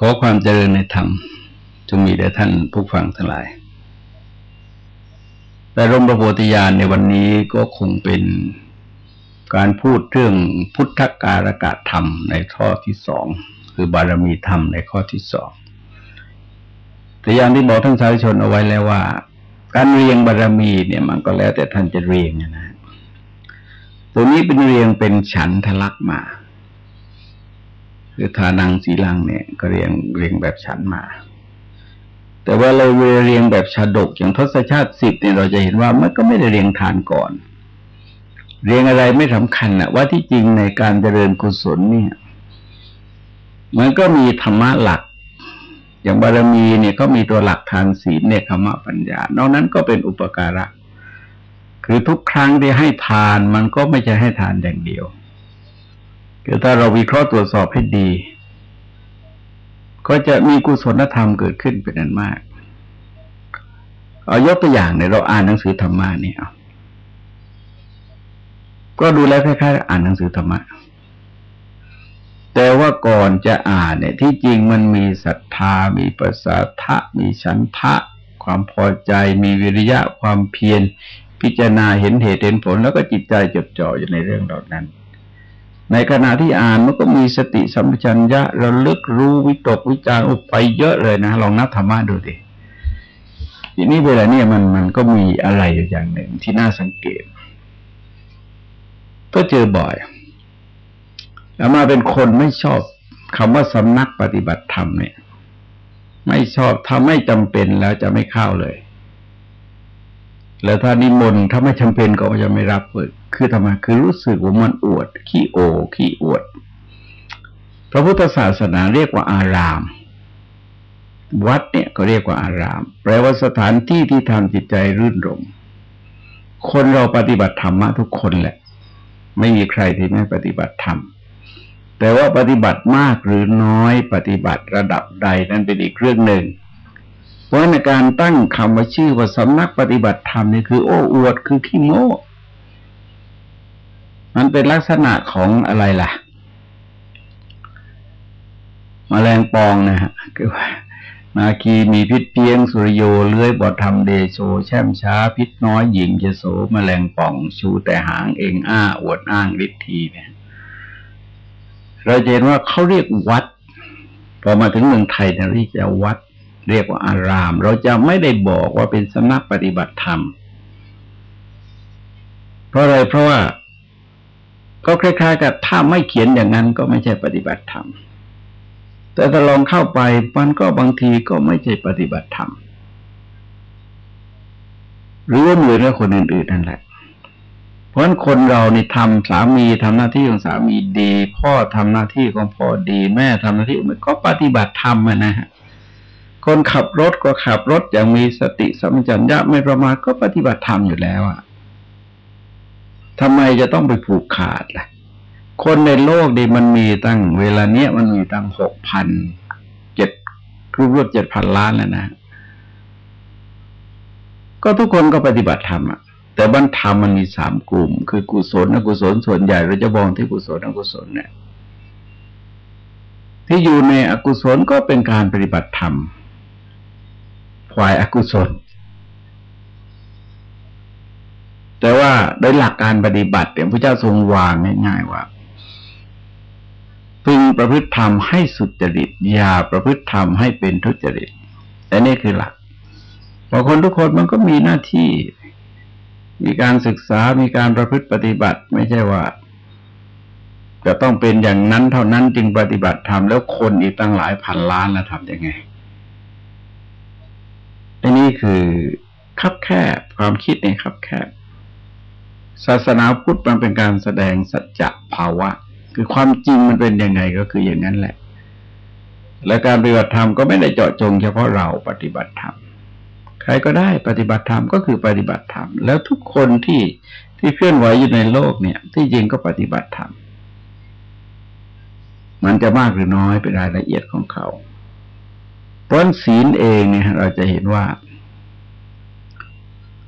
ขอความเจริญในธรรมจงมีแด่ท่านผู้ฟังทั้งหลาย แต่ร่มประโพธิญาณในวันนี้ก็คงเป็นการพูดเรื่องพุทธการกะธรรมในข้อที่สอง คือบารมีธรรมในข้อที่สองแต่อย่างที่บอกท่านสาธุชนเอาไว้แล้วว่า การเรียงบารมีเนี่ยมันก็แล้วแต่ท่านจะเรียงนะตัวนี้เป็นเรียงเป็นฉันทลักมา คือทานังสีลังเนี่ย ก็เรียงเรียงแบบฉันมา แต่ว่าเราเรียงแบบชาดกอย่างทศชาติสิบเนี่ยเราจะเห็นว่ามันก็ไม่ได้เรียงทานก่อน เรียงอะไรไม่สำคัญนะว่าที่จริงในการเจริญกุศลเนี่ย มันก็มีธรรมะหลัก อย่างบารมีเนี่ยก็มีตัวหลักทานศีลเนี่ยคำว่าปัญญานอกนั้นก็เป็นอุปการะคือทุกครั้งที่ให้ทานมันก็ไม่ใช่ให้ทานอย่างเดียว คือถ้าเราวิเคราะห์ตรวจสอบให้ดี ก็จะมีกุศลธรรมเกิดขึ้นเป็นอันมากเอายกตัวอย่างในเราอ่านหนังสือธรรมะเนี่ยก็ดูแล้วคล้ายๆอ่านหนังสือธรรมะแต่ว่าก่อนจะอ่านเนี่ย ที่จริงมันมีศรัทธา มีประสาทะมีฉันทะ ความพอใจ มีวิริยะความเพียร พิจารณาเห็นเหตุเห็นผล แล้วก็จิตใจจดจ่ออยู่ในเรื่องเหล่านั้น ในขณะที่อ่านมันก็มีสติสัมปชัญญะระลึกรู้วิตกวิจารณ์ไปเยอะเลยนะลองนับธรรมะดูดิทีนี้เวลาเนี่ยมันมันก็มีอะไรอยู่อย่างหนึ่งที่น่าสังเกต ก็เจอบ่อยแล้วมาเป็นคนไม่ชอบคำว่าสำนักปฏิบัติธรรมเนี่ย ไม่ชอบถ้าไม่จำเป็นแล้วจะไม่เข้าเลย แล้วถ้านิมนต์ถ้าไม่จำเป็นก็จะไม่รับเลยคือทำไมคือรู้สึกว่ามันอวด ขี้โอขี้อวด พระพุทธศาสนาเรียกว่าอาราม วัดเนี่ยก็เรียกว่าอาราม แปลว่าสถานที่ที่ทำจิตใจรื่นรมคนเราปฏิบัติธรรมะทุกคนแหละ ไม่มีใครที่ไม่ปฏิบัติธรรมแต่ว่าปฏิบัติมากหรือน้อยปฏิบัติระดับใดนั่นเป็นอีกเรื่องหนึ่ง เพราะในการตั้งคำว่าชื่อว่าสำนักปฏิบัติธรรมนี่คือ โอ้อวดคือขี้โง่มันเป็นลักษณะของอะไรล่ะมแมลงปองนะฮะคือว่านาคีมีพิษเพียงสุริโยเลื้อยบอทำเดโชแช่มช้า พิษน้อยหญิงจะโสมแมลงป่อง ชูแต่หางเองอ้า อวดอ้างฤทธีเนี่ยเราเห็นว่าเขาเรียกวัด พอมาถึงเมืองไทยเนี่ยเรียกจะวัด เรียกว่าอาราม เราจะไม่ได้บอกว่าเป็นสำนักปฏิบัติธรรม เพราะอะไรเพราะว่าก็คล้ายๆกับถ้าไม่เขียนอย่างนั้นก็ไม่ใช่ปฏิบัติธรรม แต่ถ้าลองเข้าไปมันก็บางทีก็ไม่ใช่ปฏิบัติธรรม หรือว่าเหมือนกับคนอื่นๆนั่นแหละ เพราะฉะนั้นคนเราในทำสามีทำหน้าที่ของสามีดี พ่อทำหน้าที่ของพ่อดี แม่ทำหน้าที่ก็ปฏิบัติธรรมนะฮะ คนขับรถก็ขับรถอย่างมีสติสัมปชัญญะไม่ประมาทก็ปฏิบัติธรรมอยู่แล้วอะทำไมจะต้องไปผูกขาดล่ะ คนในโลกดีมันมีตั้ง เวลาเนี้ยมันมีตั้งหกพันเจ็ดรูปรวดเจ็ดพันล้านแล้วนะ ก็ทุกคนก็ปฏิบัติธรรมอะแต่บรรธรรมมันมีสามกลุ่ม คือกุศลอกุศลส่วนใหญ่เราจะมองที่กุศลอกุศลเนี่ยที่อยู่ในอกุศลก็เป็นการปฏิบัติธรรม ฝ่ายอากุศล แต่ว่าโดยหลักการปฏิบัติเนี่ยพระเจ้าทรงวางง่ายๆว่าพึงประพฤติธรรมให้สุจริตอย่าประพฤติธรรมให้เป็นทุจริตแต่นี่คือหลักพอคนทุกคนมันก็มีหน้าที่ มีการศึกษามีการประพฤติปฏิบัติ ไม่ใช่ว่า จะต้องเป็นอย่างนั้นเท่านั้นจึงปฏิบัติธรรมแล้วคนอีกตั้งหลายพันล้านแล้วทำยังไง อันนี้คือคับแคบความคิดในคับแคบศาสนาพุทธมันเป็นการแสดงสัจจะภาวะ คือความจริงมันเป็นยังไงก็คืออย่างนั้นแหละ และการปฏิบัติธรรมก็ไม่ได้เจาะจงเฉพาะเราปฏิบัติธรรมใครก็ได้ปฏิบัติธรรมก็คือปฏิบัติธรรมแล้วทุกคนที่ที่เคลื่อนไหวอยู่ในโลกเนี่ย ที่จริงก็ปฏิบัติธรรมมันจะมากหรือน้อยเป็นรายละเอียดของเขา เพราะศีลเองเนี่ยเราจะเห็นว่า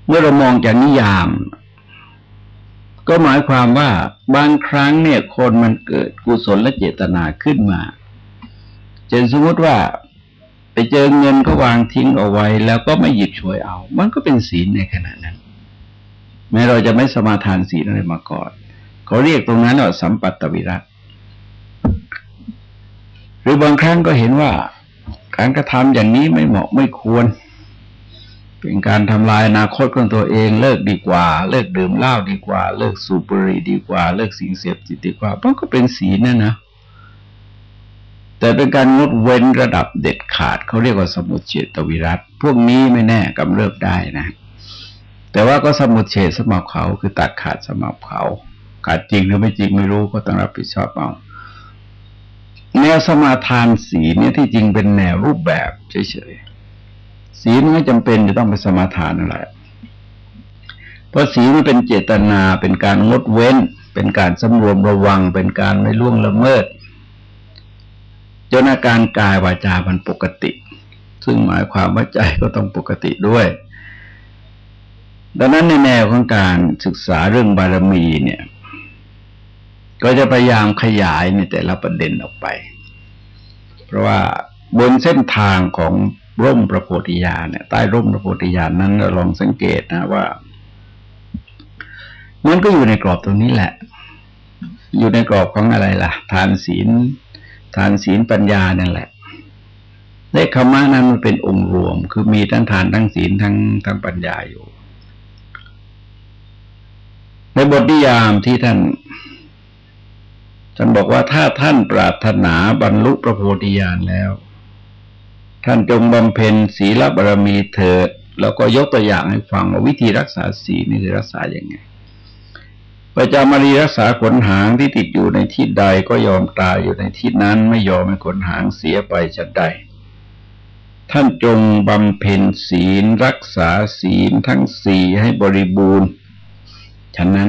เมื่อเรามองจากนิยาม ก็หมายความว่าบางครั้งเนี่ยคนมันเกิดกุศลและเจตนาขึ้นมาเจนสมมติว่า ไปเจอเงินก็วางทิ้งเอาไว้ แล้วก็ไม่หยิบช่วยเอา มันก็เป็นศีลในขณะนั้น แม้เราจะไม่สมาทานศีลอะไรมาก่อนเขาเรียกตรงนั้นว่าสัมปัตตวิรัตหรือบางครั้งก็เห็นว่า การกระทำอย่างนี้ไม่เหมาะไม่ควร เป็นการทำลายอนาคตของตัวเอง เลิกดีกว่า เลิกดื่มเหล้าดีกว่า เลิกสูบบุหรี่ดีกว่า เลิกสิ่งเสพติดดีกว่ามันก็เป็นศีลนะนะแต่เป็นการงดเว้นระดับเด็ดขาดเขาเรียกว่าสมุทเฉตวิรัตพวกนี้ไม่แน่กำเริบได้นะ แต่ว่าก็สมุทเฉตสมับเขาคือตัดขาดสมับเขาขาดจริงหรือไม่จริงไม่รู้ก็ต้องรับผิดชอบเอา แนวสมาทานสีเนี่ยที่จริงเป็นแนวรูปแบบเฉยๆสีไม่จำเป็นจะต้องไปสมาทานอะไร เพราะสีมันเป็นเจตนาเป็นการงดเว้น เป็นการสำรวมระวัง เป็นการไม่ล่วงละเมิดจนอาการกายวาจามันปกติ ซึ่งหมายความว่าใจก็ต้องปกติด้วย ดังนั้นในแนวของการศึกษาเรื่องบารมีเนี่ย ก็จะพยายามขยายในแต่ละประเด็นออกไป เพราะว่าบนเส้นทางของร่มประโพธิญาณเนี่ยใต้ร่มประโพธิญาณนั้นเราลองสังเกตนะว่า มันก็อยู่ในกรอบตรงนี้แหละ อยู่ในกรอบของอะไรล่ะ ทานศีล ทานศีลปัญญานั่นแหละเลขคำว่านั้นมันเป็นองค์รวม คือมีทั้งทานทั้งศีลทั้งทั้งปัญญาอยู่ ในบทนิยามที่ท่าน ท่านบอกว่าถ้าท่านปรารถนาบรรลุพระโพธิญาณแล้ว ท่านจงบำเพ็ญศีลบารมีเถิด แล้วก็ยกตัวอย่างให้ฟังว่าวิธีรักษาศีลนี่คือรักษาอย่างไงประจามารีรักษาขนหางที่ติดอยู่ในที่ใดก็ยอมตายอยู่ในที่นั้นไม่ยอมให้ขนหางเสียไปชัดใด ท่านจงบำเพ็ญศีลรักษาศีลทั้งสี่ให้บริบูรณ์ฉะนั้น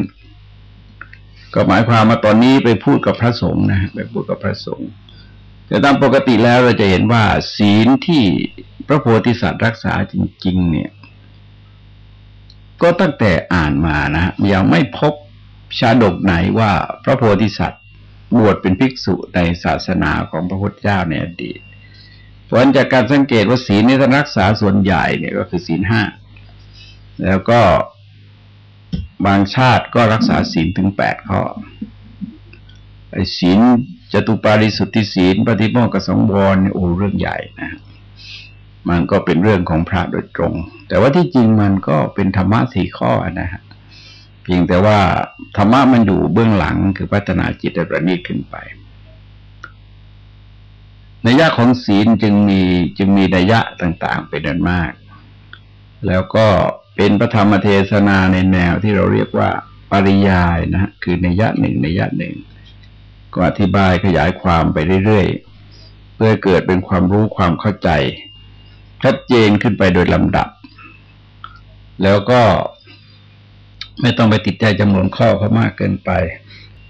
ก็หมายความมาตอนนี้ไปพูดกับพระสงฆ์นะไปพูดกับพระสงฆ์แต่ตามปกติแล้วเราจะเห็นว่าศีลที่พระโพธิสัตว์รักษาจริง ๆ เนี่ย ก็ตั้งแต่อ่านมานะยังไม่พบชาดกไหนว่าพระโพธิสัตว์บวชเป็นภิกษุในศาสนาของพระพุทธเจ้าในอดีตผลจากการสังเกตว่าศีลในท่านรักษาส่วนใหญ่เนี่ยก็คือศีลห้าแล้วก็ บางชาติก็รักษาศีลถึงแปดข้อไอ้ศีลจตุปาริสุทธิศีลปฏิโมกขสงวรเนี่ยโอ้เรื่องใหญ่นะ มันก็เป็นเรื่องของพระโดยตรง แต่ว่าที่จริงมันก็เป็นธรรมะสี่ข้อนะฮะเพียงแต่ว่าธรรมะมันอยู่เบื้องหลังคือพัฒนาจิตประณีตขึ้นไปนัยยะของศีลจึงมีจึงมีนัยยะต่าง ๆ เป็นอันมาก แล้วก็ เป็นพระธรรมเทศนาในแนวที่เราเรียกว่าปริยายนะคือในยะหนึ่งในยยะหนึ่ง ก็อธิบายขยายความไปเรื่อยๆ เพื่อเกิดเป็นความรู้ความเข้าใจชัดเจนขึ้นไปโดยลำดับ แล้วก็ไม่ต้องไปติดใจจำนวนข้อเขามากเกินไป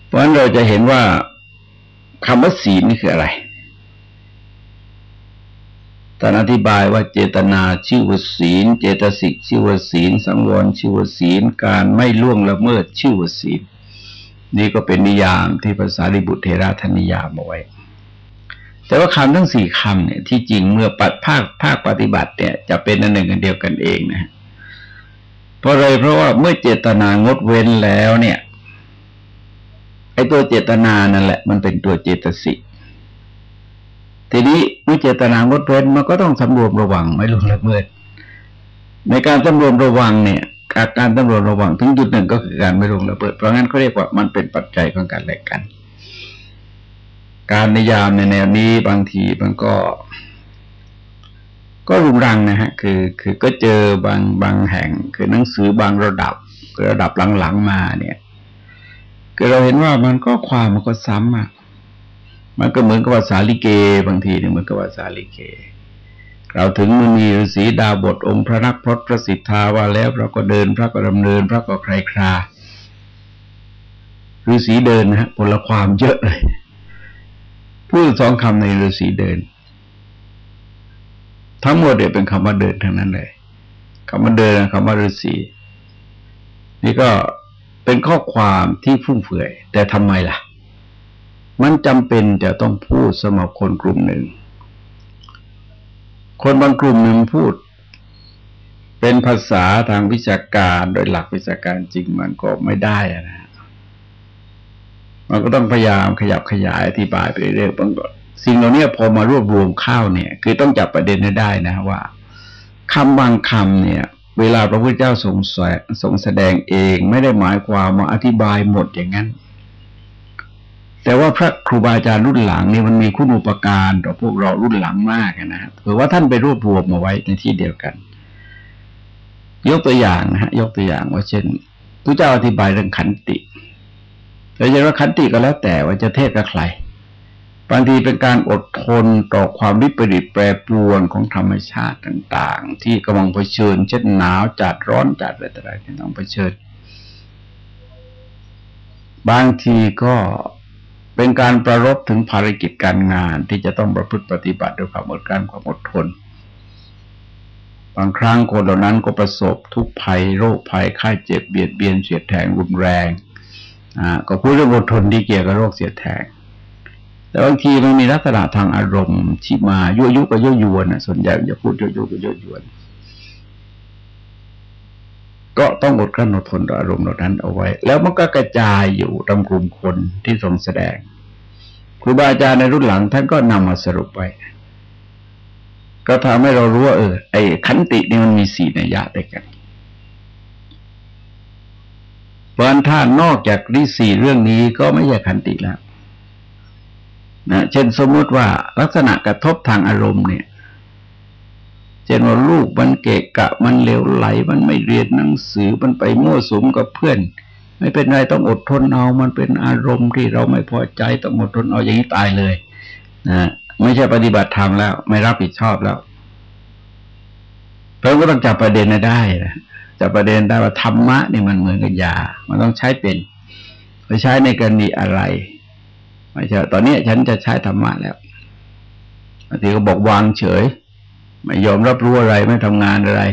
เพราะฉะนั้นเราจะเห็นว่าคำว่าศีลนี่คืออะไร ตอนอธิบายว่าเจตนาชื่อว่าศีล เจตสิกชื่อว่าศีล สังวรชื่อว่าศีล การไม่ล่วงละเมิดชื่อว่าศีล นี่ก็เป็นนิยามที่ภาษาลิบุตรเทระทนิยามเอาไว้ แต่ว่าคำทั้งสี่คำเนี่ยที่จริงเมื่อปัดภาคภาคปฏิบัติเนี่ยจะเป็นอันหนึ่งอันเดียวกันเองนะเพราะอะไรเพราะว่าเมื่อเจตนางดเว้นแล้วเนี่ยไอ้ตัวเจตนานั่นแหละ มันเป็นตัวเจตสิกทีนี้ มื่อเจตนางดเว้นมันก็ต้องสำรวมระวังไม่ลงละเมิดในการสำรวมระวังเนี่ยอาการสำรวมระวังถึงจุดหนึ่งก็คือการไม่ลงระเบิดเพราะงั้นเขาเรียกว่ามันเป็นปัจจัยของการแลกกัน การนิยามในแนวนี้บางทีมันก็ ก็รุงรังนะฮะ คือ คือก็เจอบางบางแห่ง คือหนังสือบางระดับระดับหลังๆมาเนี่ยคือเราเห็นว่ามันก็ความมันก็ซ้ำอะ มันก็เหมือนกับว่าสาลิเก บางทีเนี่ยเหมือนกับว่าสาลิเกเราถึงมันมีฤาษีดาบทองค์พระนักพรตพระสิทธาว่าแล้วเราก็เดินพระก็ดำเนินพระก็ใครคราฤาษีเดินนะฮะผลความเยอะเลยพูดสองคำในฤาษีเดิน ทั้งหมดเนี่ยเป็นคำว่าเดินทั้งนั้นเลยคำว่าเดินคำว่าฤาษีนี่ก็เป็นข้อความที่ฟุ่มเฟือย แต่ทำไมล่ะ มันจำเป็นจะต้องพูดสำหรับคนกลุ่มหนึ่ง คนบางกลุ่มหนึ่งพูด เป็นภาษาทางวิชาการโดยหลักวิชาการจริงมันก็ไม่ได้นะมันก็ต้องพยายามขยับขยายอธิบายไปเรื่อยๆบางสิ่งเหล่านี้พอมารวบรวมข้าวเนี่ย คือต้องจับประเด็นให้ได้นะว่าคำบางคำเนี่ย เวลาพระพุทธเจ้าทรงทรงแสดงเอง ไม่ได้หมายความมาอธิบายหมดอย่างนั้น แต่ว่าพระครูบาอาจารย์รุ่นหลังนี่มันมีคุณูปการต่อพวกเรารุ่นหลังมากนะครับเพราะว่าท่านไปรวบรวมมาไว้ในที่เดียวกัน ยกตัวอย่างนะฮะ ยกตัวอย่างว่าเช่นพระเจ้าอธิบายเรื่องขันติเราจะว่าขันติก็แล้วแต่ว่าจะเทศกับใครบางทีเป็นการอดทนต่อความวิปริตแปรปรวนของธรรมชาติต่าง ๆ ที่กำลังเผชิญ เช่นหนาวจัดร้อนจัดอะไรต่างๆที่ต้องเผชิญ บางทีก็ เป็นการประรบถึงภารกิจการงานที่จะต้องประพฤติปฏิบัติด้วยความอดกลั้นความอดทน บางครั้งคนเหล่านั้นก็ประสบทุกภัย โรคภัยไข้เจ็บเบียดเบียนเสียดแทงรุนแรงอ่าก็พูดเรื่องอดทนที่เกี่ยวกับโรคเสียดแทงแต่บางทีมันมีลักษณะทางอารมณ์ที่มายั่วยุกับยั่วยวนนะส่วนใหญ่จะพูดยั่วยุกับยั่วยวน ก็ต้องอดกลั้นอดทนต่ออารมณ์เหล่านั้นเอาไว้ แล้วมันก็กระจายอยู่ตามกลุ่มคนที่ทรงแสดง ครูบาอาจารย์ในรุ่นหลัง ท่านก็นำมาสรุปไว้ ก็ทำให้เรารู้ว่าเออไอ้ขันตินี่มันมีสี่นัยยะด้วยกันเพราะฉะนั้นถ้านอกจากที่สี่เรื่องนี้ก็ไม่ใช่ขันติแล้วนะเช่นสมมติว่าลักษณะกระทบทางอารมณ์เนี่ยเช่นว่าลูกมันเกะกะมันเลวไหล มันไม่เรียนหนังสือมันไปมั่วสุมกับเพื่อน ไม่เป็นไรต้องอดทนเอา มันเป็นอารมณ์ที่เราไม่พอใจต้องอดทนเอาอย่างนี้ตายเลยนะไม่ใช่ปฏิบัติธรรมแล้ว ไม่รับผิดชอบแล้วเราก็ต้องจับประเด็นได้นะจับประเด็นได้ว่าธรรมะนี่มันเหมือนกับยา มันต้องใช้เป็นไปใช้ในกรณีอะไรไม่ใช่ตอนนี้ฉันจะใช้ธรรมะแล้วบางทีก็บอกวางเฉย ไม่ยอมรับรู้อะไรไม่ทำงานอะไร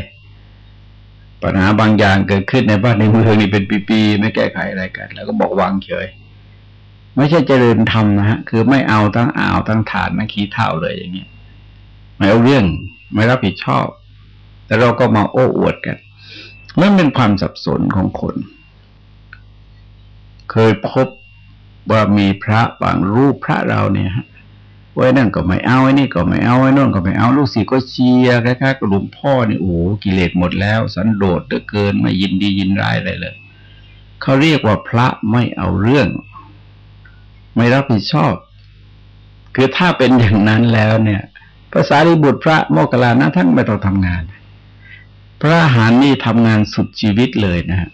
ปัญหาบางอย่างเกิดขึ้นในบ้านในเมืองนี่เป็นปีๆไม่แก้ไขอะไรกัน แล้วก็บอกวางเฉย ไม่ใช่เจริญธรรมนะฮะคือไม่เอาทั้งอ่าวทั้งฐานทั้งขี้เท่าเลยอย่างนี้ยไม่เอาเรื่องไม่รับผิดชอบ แต่เราก็มาโอ้อวดกันมันเป็นความสับสนของคน เคยพบว่ามีพระบางรูปพระเราเนี่ยฮะ ไว้นั่นก็ไม่เอาไอ้นี่ก็ไม่เอาไอ้นู่นก็ไม่เอาลูกศิษย์ก็เชียร์คล้ายๆกับหลวงพ่อนี่โอ้กิเลสหมดแล้ว สันโดษเหลือเกินไม่ยินดียินร้ายอะไรเลยเขาเรียกว่าพระไม่เอาเรื่อง ไม่รับผิดชอบ คือถ้าเป็นอย่างนั้นแล้วเนี่ยภาษาริบุตรพระโมกขลานะท่านไม่ต้องทำงาน พระหานี่ทำงานสุดชีวิตเลยนะฮะ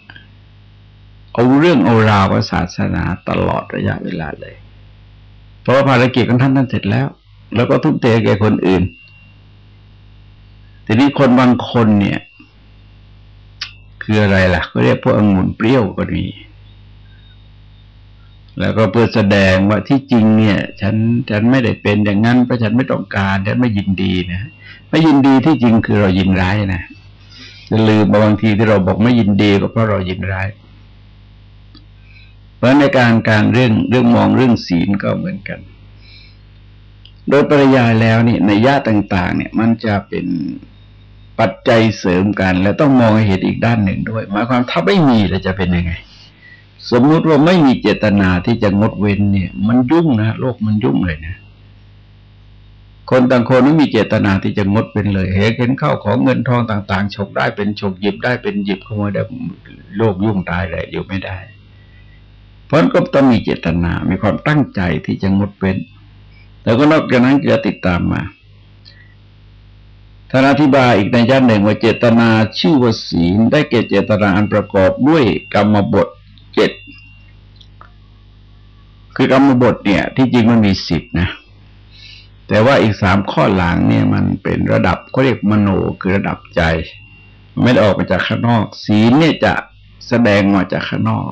เอาเรื่องเอาราวศาสนาตลอดระยะเวลาเลย เพราะภารกิจของท่านท่านเสร็จแล้ว แล้วก็ทุ่มเทแก่คนอื่น ทีนี้คนบางคนเนี่ย คืออะไรล่ะ ก็เรียกพวกองุ่นเปรี้ยวก็มีแล้วก็เพื่อแสดงว่าที่จริงเนี่ย ฉันฉันไม่ได้เป็นอย่างนั้นเพราะฉันไม่ต้องการฉันไม่ยินดีนะไม่ยินดีที่จริงคือเรายินร้ายนะจะลืมบางทีที่เราบอกไม่ยินดีก็เพราะเรายินร้าย เพราะในการการเรื่องเรื่องมองเรื่องศีลก็เหมือนกัน โดยปริยายแล้วนี่ในญาต่าง ๆ เนี่ย มันจะเป็นปัจจัยเสริมกัน และต้องมองเหตุอีกด้านหนึ่งด้วยหมายความถ้าไม่มีแล้วจะเป็นยังไง สมมุติว่าไม่มีเจตนาที่จะงดเว้นเนี่ย มันยุ่งนะโลกมันยุ่งเลยนะคนต่างคนไม่มีเจตนาที่จะงดเป็นเลยเห็นเข้าของเงินทองต่าง ๆ ฉกได้เป็นฉกหยิบได้เป็นหยิบขโมยได้โลกยุ่งตายเลยอยู่ไม่ได้ เพราะก็ต้องมีเจตนา มีความตั้งใจที่จะงดเว้น แล้วก็นอกจากนั้นจะติดตามมาท่านอธิบายอีกในย่านหนึ่งว่าเจตนาชื่อว่าศีลได้เกิดเจตนาอันประกอบด้วยกรรมบทเจ็ดคือกรรมบทเนี่ย ที่จริงมันมีสิบนะแต่ว่าอีกสามข้อหลังเนี่ยมันเป็นระดับเขาเรียกมโนคือระดับใจ ไม่ได้ออกมาจากข้างนอก ศีลเนี่ยจะแสดงมาจากข้างนอก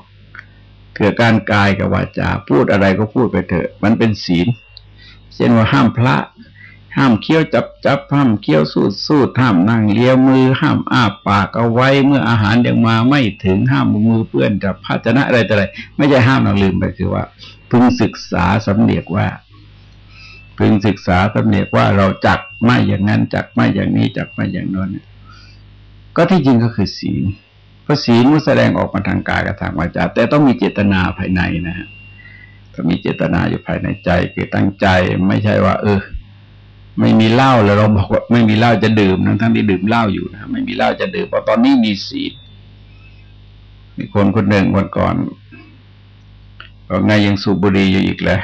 เกิดการกายกับวาจาพูดอะไรก็พูดไปเถอะ มันเป็นศีลเช่นว่าห้ามพระ ห้ามเคี้ยวจับจับห้ามเคี้ยวสูดสูดห้ามนั่งเลี้ยวมือ ห้ามอ้าปากเอาไว้เมื่ออาหารยังมาไม่ถึงห้ามมือเปื้อนจับภาชนะอะไรต่ออะไรไม่ใช่ห้ามเราลืมไปคือว่า พึงศึกษาสำเนียกว่า พึงศึกษาตำเนียกว่าเราจักไม่อย่างนั้นจักไม่อย่างนี้จักไม่อย่างนั้นก็ที่จริงก็คือศีล เพราะศีลมันแสดงออกมาทางกายกับทางวาจาแต่ต้องมีเจตนาภายในนะฮะต้องมีเจตนาอยู่ภายในใจคือตั้งใจไม่ใช่ว่า เออ ไม่มีเหล้าแล้วเราบอกว่าไม่มีเหล้าจะดื่มทั้งทั้งที่ดื่มเหล้าอยู่นะไม่มีเหล้าจะดื่มเพราะตอนนี้มีศีลมีคนคนหนึ่งวันก่อนก็ไงยังสูบบุหรี่อยู่อีกเลย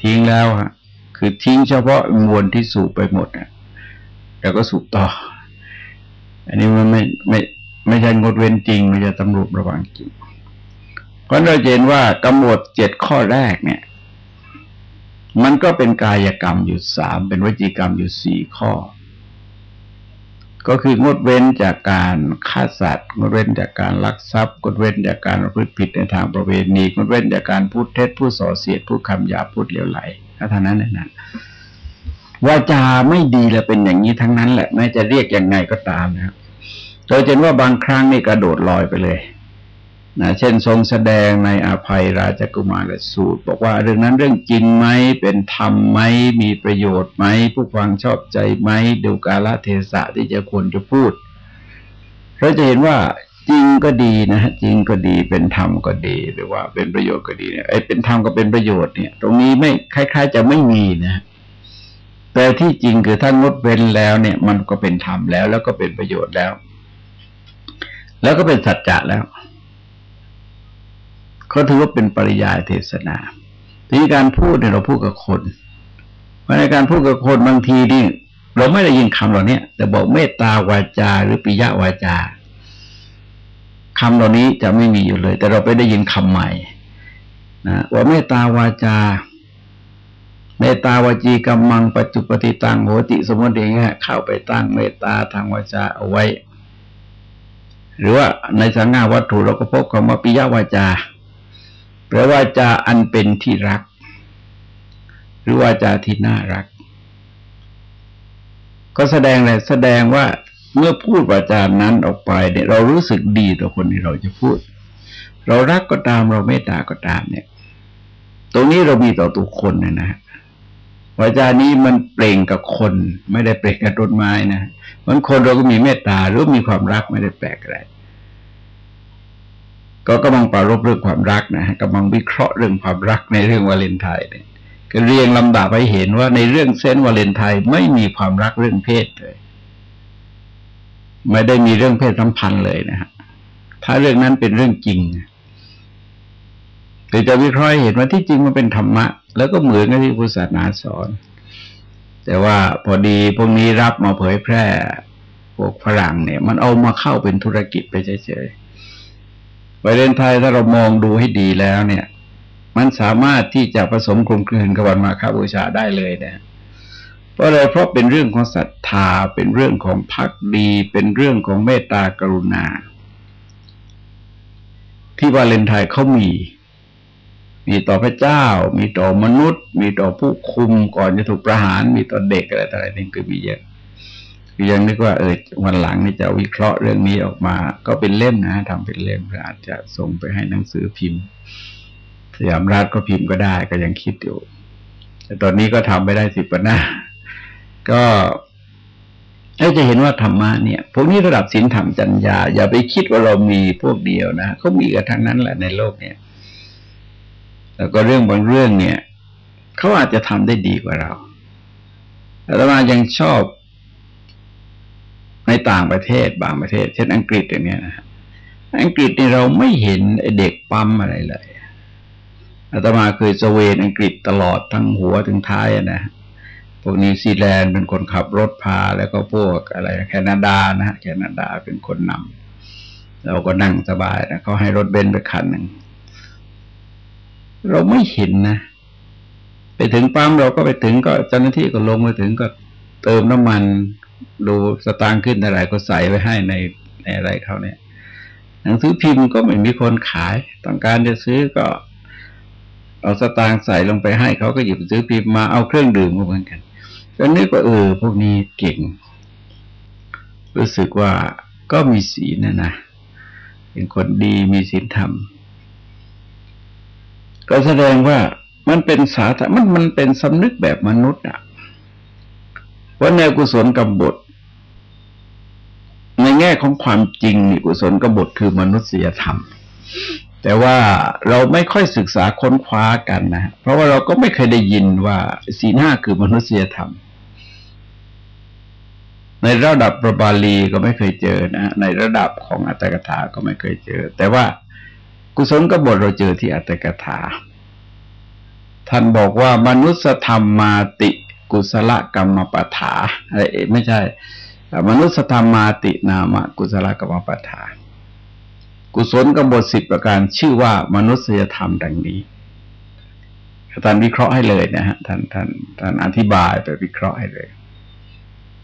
ทิ้งแล้วฮะคือทิ้งเฉพาะมวลที่สูบไปหมดนะแล้วก็สูบต่อ อันนี้มันไม่ไม่ ไม่ใช่งดเว้นจริง ไม่ใช่ตำรวจระวังจริงเพราะเราเห็นว่ากำหนดเจ็ดข้อแรกเนี่ย มันก็เป็นกายกรรมอยู่สามเป็นวจีกรรมอยู่สี่ข้อ ก็คืองดเว้นจากการฆ่าสัตว์ งดเว้นจากการลักทรัพย์ งดเว้นจากการประพฤติผิดในทางประเวณีงดเว้นจากการพูดเท็จพูดส่อเสียดพูดคำหยาพูดเลวไหลเท่านั้นนะวาจาไม่ดีแล้วเป็นอย่างนี้ทั้งนั้นแหละแม้จะเรียกยังไงก็ตามนะครับ เราเห็นว่าบางครั้งนี่กระโดดลอยไปเลยนะเช่นทรงแสดงในอาภัยราชกุมารสูตร บอกว่าเรื่องนั้นเรื่องจริงไหมเป็นธรรมไหมมีประโยชน์ไหมผู้ฟังชอบใจไหมดูกาลเทศะที่จะควรจะพูด เราจะเห็นว่าจริงก็ดีนะฮะจริงก็ดีเป็นธรรมก็ดีหรือว่าเป็นประโยชน์ก็ดีเนี่ยไอ้เป็นธรรมก็เป็นประโยชน์เนี่ย ตรงนี้ไม่คล้าย ๆ จะไม่มีนะแต่ที่จริงคือท่านงดเว้นแล้วเนี่ย มันก็เป็นธรรมแล้วแล้วก็เป็นประโยชน์แล้ว แล้วก็เป็นสัจจะแล้วเขาถือว่าเป็นปริยายเทศนาทีนี้การพูดเนี่ยเราพูดกับคนเพราะในการพูดกับคนบางทีนี่เราไม่ได้ยินคำเหล่านี้แต่บอกเมตตาวาจา หรือปิยวาจาคำเหล่านี้จะไม่มีอยู่เลย แต่เราไปได้ยินคำใหม่นะว่าเมตตาวาจา เมตตาวาจีกัมมังปัจจุปฏิตังโหติ สมมติอย่างเงี้ยเข้าไปตั้งเมตตาทางวาจาเอาไว้ หรือว่าในสังฆาวัตถุเราก็พบคำว่าปิยวาจาแปลว่าจาอันเป็นที่รัก หรือว่าจาที่น่ารัก ก็แสดงเลยแสดงว่าเมื่อพูดวาจานั้นออกไปเนี่ยเรารู้สึกดีต่อคนที่เราจะพูด เรารักก็ตามเราเมตตาก็ตามเนี่ย ตรงนี้เรามีต่อตัวคนนะนะ วาจานี้มันเปล่งกับคน ไม่ได้เปล่งกับต้นไม้นะมันคนเราก็มีเมตตาหรือมีความรักไม่ได้แปลกอะไรก็กำลังปรารบเรื่องความรักนะกำลังวิเคราะห์เรื่องความรักในเรื่องวาเลนไทน์เนี่ยก็เรียงลำดับไปเห็นว่าในเรื่องเส้นวาเลนไทน์ไม่มีความรักเรื่องเพศเลย ไม่ได้มีเรื่องเพศสัมพันธ์เลยนะฮะถ้าเรื่องนั้นเป็นเรื่องจริงคือจะวิเคราะห์เห็นว่าที่จริงมันเป็นธรรมะ แล้วก็เหมือนกับที่พุทธศาสนาสอน แต่ว่าพอดีพวกนี้รับมาเผยแพร่พวกฝรั่งเนี่ย มันเอามาเข้าเป็นธุรกิจไปเฉยๆวาเลนไทน์ถ้าเรามองดูให้ดีแล้วเนี่ย มันสามารถที่จะผสมกลมกลืนกับวันมาคาบูชาได้เลยนะเพราะอะไรเพราะเป็นเรื่องของศรัทธา เป็นเรื่องของพักดี เป็นเรื่องของเมตตากรุณา ที่วาเลนไทน์เขามี มีต่อพระเจ้า มีต่อมนุษย์ มีต่อผู้คุมก่อนจะถูกประหาร มีต่อเด็กอะไรต่างๆนี่คือมีเยอะคือยังนึกว่าเออวันหลังนี่จะวิเคราะห์เรื่องนี้ออกมา ก็เป็นเล่มนะทำเป็นเล่มอาจจะส่งไปให้หนังสือพิมพ์สยามรัฐก็พิมพ์ก็ได้ก็ยังคิดอยู่ แต่ตอนนี้ก็ทำไปได้สิบปันหน้า ก็เราจะเห็นว่าธรรมะเนี่ย พวกนี้ระดับศีลธรรมจัญญาอย่าไปคิดว่าเรามีพวกเดียวนะเขามีกันทั้งนั้นแหละในโลกเนี่ย แล้วก็เรื่องบางเรื่องเนี่ยเขาอาจจะทำได้ดีกว่าเราแต่ว่ายังชอบในต่างประเทศบางประเทศ เช่นอังกฤษอย่างเนี้ยนะอังกฤษนี่เราไม่เห็นเด็กปั๊มอะไรเลยอาตมาเคยสเวนอังกฤษตลอดทั้งหัวถึงท้ายนะพวกนิวซีแลนด์เป็นคนขับรถพา แล้วก็พวกอะไรแคนาดานะฮะแคนาดาเป็นคนนำเราก็นั่งสบายนะเขาให้รถเบนซ์ไปคันหนึ่ง เราไม่เห็นนะ ไปถึงปั๊มเราก็ไปถึงก็เจ้าหน้าที่ก็ลงไปถึงก็เติมน้ำมันดูสตางค์ขึ้นอะไรก็ใส่ไว้ให้ในในอะไรเขาเนี่ยหนังสือพิมพ์ก็ไม่มีคนขาย ต้องการจะซื้อก็เอาสตางค์ใส่ลงไปให้เขาก็หยิบซื้อพิมพ์มาเอาเครื่องดื่มมาเหมือนกันก็นึกว่าเออพวกนี้เก่ง รู้สึกว่าก็มีศีลนะนะเป็นคนดีมีศีลธรรม ก็แสดงว่ามันเป็นสาธารมันมันเป็นสำนึกแบบมนุษย์อะว่าแนวกุศลกับฏในแง่ของความจริงกุศลกบฏคือมนุษยธรรม แต่ว่าเราไม่ค่อยศึกษาค้นคว้ากันนะเพราะว่าเราก็ไม่เคยได้ยินว่าสีหน้าคือมนุษยธรรม ในระดับประบาลีก็ไม่เคยเจอนะในระดับของอัตถกถาก็ไม่เคยเจอ แต่ว่า กุศลกบฏเราเจอที่อัตถกถา ท่านบอกว่ามนุษยธรรมมาติกุศลกรรมปถาอะไรไม่ใช่ มนุษยธรรมมาตินามกุศลกรรมปถา กุศลกบฏสิบประการชื่อว่ามนุษยธรรมดังนี้ท่านวิเคราะห์ให้เลยนะฮะท่านท่านท่านอธิบายไปวิเคราะห์ให้เลย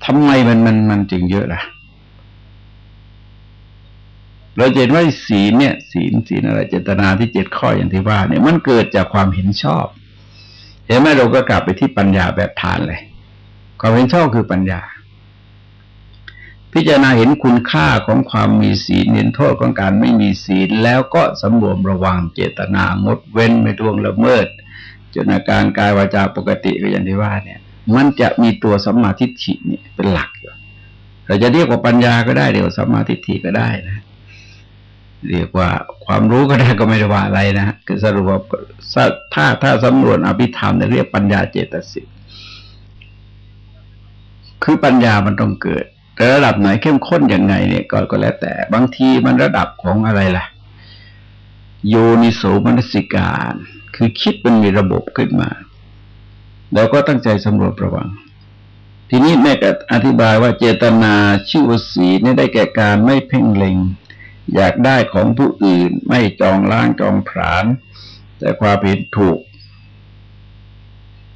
ทำไมมันมันมันจึงเยอะล่ะ เราเห็นว่าศีลเนี่ย ศีลศีลอะไรเจตนาที่เจ็ดข้ออย่างที่ว่าเนี่ยมันเกิดจากความเห็นชอบ เห็นไหมเราก็กลับไปที่ปัญญาแบบฐานเลยความเห็นชอบคือปัญญา พิจารณาเห็นคุณค่าของความมีศีลเห็นโทษของการไม่มีศีลแล้วก็สำรวมระวังเจตนางดเว้นไม่ทวงละเมิดจนอาการกายวาจาปกติก็อย่างที่ว่าเนี่ย มันจะมีตัวสัมมาทิฏฐิเนี่ยเป็นหลักอยู่เราจะเรียกว่าปัญญาก็ได้เรียกว่าสัมมาทิฏฐิก็ได้นะ เรียกว่าความรู้ก็ได้ก็ไม่ได้ว่าอะไรนะคือสรุปว่าถ้าถ้าสำรวจอภิธรรมเนี่ยเรียกปัญญาเจตสิกคือปัญญามันต้องเกิดแต่ระดับไหนเข้มข้นอย่างไงเนี่ยก็ก็แล้วแต่บางทีมันระดับของอะไรล่ะ โยนิโสมนสิการ คือคิดมันมีระบบขึ้นมา แล้วก็ตั้งใจสำรวจระวัง ทีนี้แม่ก็อธิบายว่าเจตนาชื่อวสีนี่ได้แก่การไม่เพ่งเล็ง อยากได้ของผู้อื่นไม่จองล้างจองผลาญแต่ความผิดถูก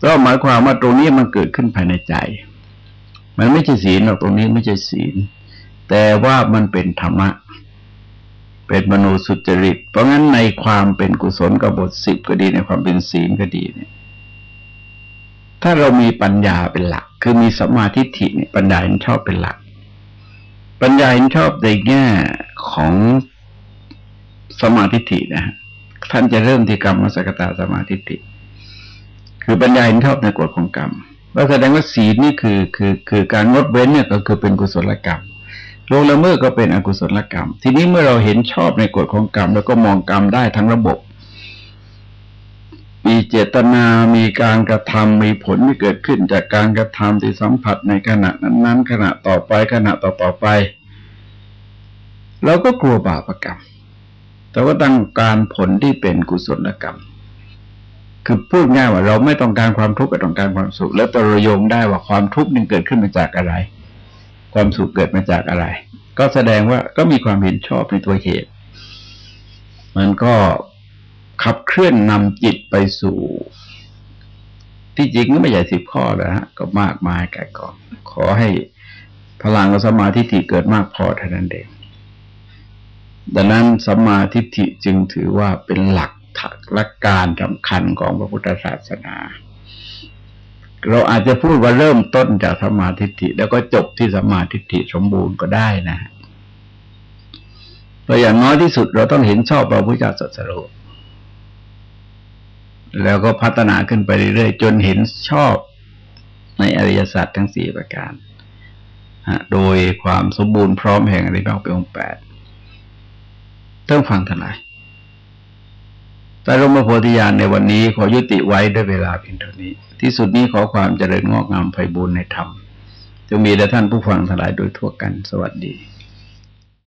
ก็หมายความว่าตรงนี้มันเกิดขึ้นภายในใจ มันไม่ใช่ศีลหรอกตรงนี้ไม่ใช่ศีล แต่ว่ามันเป็นธรรมะ เป็นมโนสุจริต เพราะงั้นในความเป็นกุศลกับบทสิบก็ดีในความเป็นศีลก็ดีเนี่ย ถ้าเรามีปัญญาเป็นหลัก คือมีสมาธิิเนี่ยปัญญาเห็นชอบเป็นหลัก ปัญญาเห็นชอบในแง่ ของสมาธิินะฮะท่านจะเริ่มที่กรรมสกตาสมาธิิคือปัญญาเห็นชอบในกฎของกรรมเราแสดงว่าศีลนี่คือคือคือการงดเว้นเนี่ยก็คือเป็นกุศลกรรมลงละเมิดก็เป็นอกุศลกรรม ทีนี้เมื่อเราเห็นชอบในกฎของกรรม แล้วก็มองกรรมได้ทั้งระบบ มีเจตนามีการกระทำมีผลที่เกิดขึ้นจากการกระทำที่สัมผัสในขณะนั้นๆขณะต่อไปขณะต่อต่อไป เราก็กลัวบาปกรรม แต่ว่าตั้งการผลที่เป็นกุศลกรรม คือพูดง่ายว่าเราไม่ต้องการความทุกข์ก็ต้องการความสุข แล้วตัวเราโยงได้ว่าความทุกข์นึงเกิดขึ้นมาจากอะไร ความสุขเกิดมาจากอะไร ก็แสดงว่าก็มีความเห็นชอบในตัวเหตุ มันก็ขับเคลื่อนนำจิตไปสู่ ที่จริงก็ไม่ใหญ่สิบข้อแล้วฮะก็มากมายแก่กองขอให้พลังสมาธิิเกิดมากพอเท่านั้นเอง ดังนั้นสัมมาธิิจึงถือว่าเป็นหลักหลักการสำคัญของพระพุทธศาสนา เราอาจจะพูดว่าเริ่มต้นจากสัมมาธิิแล้วก็จบที่สัมมาธิิสมบูรณ์ก็ได้นะแต่อย่างน้อยที่สุดเราต้องเห็นชอบพระพุทธเจ้าสัสรุแล้วก็พัฒนาขึ้นไปเรื่อยๆ จนเห็นชอบในอริยสัจทั้งสี่ประการ โดยความสมบูรณ์พร้อมแห่งอริยมรรคเป็นองค์แปด ต้องฟังทนายแต่รมโพธิญาณในวันนี้ขอยุติไว้ด้วยเวลาเพียงเท่านี้ ที่สุดนี้ขอความเจริญงอกงามไพบูรณ์ในธรรมจะมีแด่ท่านผู้ฟังทั้งหลายโดยทั่วกัน สวัสดี